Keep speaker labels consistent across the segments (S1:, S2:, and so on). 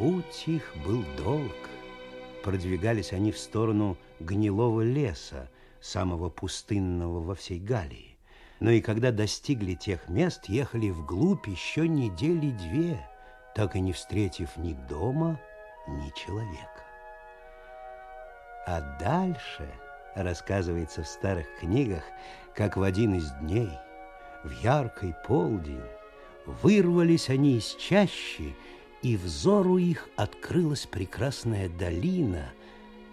S1: Путь их был долг. Продвигались они в сторону гнилого леса, самого пустынного во всей Галлии. Но и когда достигли тех мест, ехали вглубь еще недели две, так и не встретив ни дома, ни человека. А дальше рассказывается в старых книгах, как в один из дней, в яркий полдень, вырвались они из чащи, и взору их открылась прекрасная долина,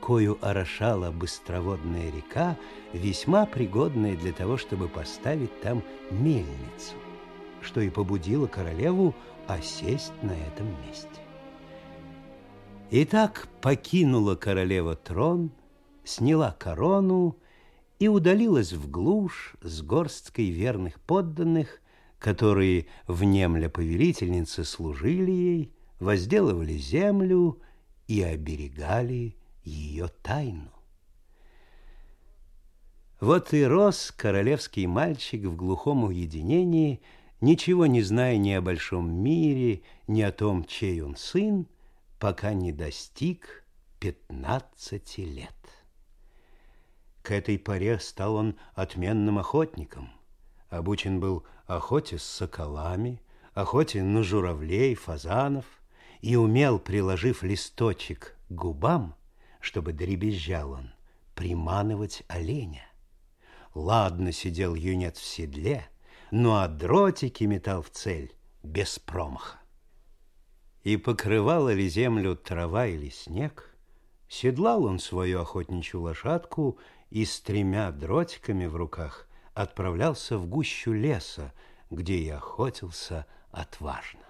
S1: кою орошала быстроводная река, весьма пригодная для того, чтобы поставить там мельницу, что и побудило королеву осесть на этом месте. Итак, покинула королева трон, сняла корону и удалилась в глушь с горсткой верных подданных, которые, внемля повелительницы, служили ей, возделывали землю и оберегали ее тайну. Вот и рос королевский мальчик в глухом уединении, ничего не зная ни о большом мире, ни о том, чей он сын, пока не достиг пятнадцати лет. К этой поре стал он отменным охотником. Обучен был охоте с соколами, охоте на журавлей, фазанов – и умел, приложив листочек к губам, чтобы дребезжал он, приманывать оленя. Ладно сидел юнец в седле, но а дротики метал в цель без промаха. И покрывала ли землю трава или снег, седлал он свою охотничью лошадку и с тремя дротиками в руках отправлялся в гущу леса, где и охотился отважно.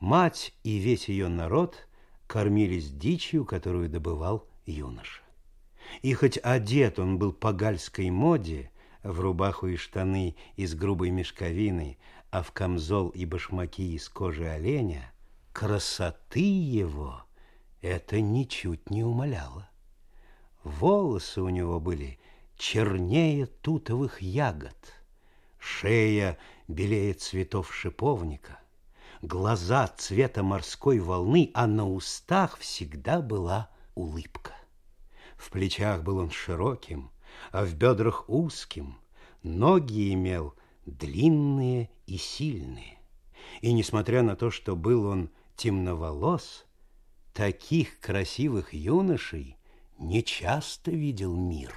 S1: Мать и весь ее народ кормились дичью, которую добывал юноша. И хоть одет он был по гальской моде, в рубаху и штаны из грубой мешковины, а в камзол и башмаки из кожи оленя, красоты его это ничуть не умаляло. Волосы у него были чернее тутовых ягод, шея белее цветов шиповника, глаза цвета морской волны, а на устах всегда была улыбка. В плечах был он широким, а в бедрах узким, ноги имел длинные и сильные. И несмотря на то, что был он темноволос, таких красивых юношей нечасто видел мир.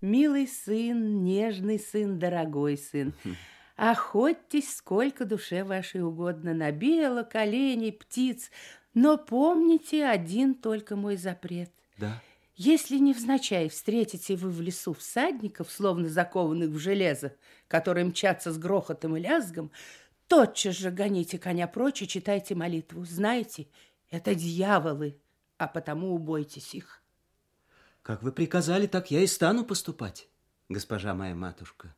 S2: Милый сын, нежный сын, дорогой сын, Охотьтесь сколько душе вашей угодно на белок, оленей, птиц, но помните один только мой запрет.
S3: Да.
S2: Если невзначай встретите вы в лесу всадников, словно закованных в железо, которые мчатся с грохотом и лязгом, тотчас же гоните коня прочь и читайте молитву. Знаете, это дьяволы, а потому убойтесь их.
S3: Как вы приказали, так я и стану поступать, госпожа моя матушка.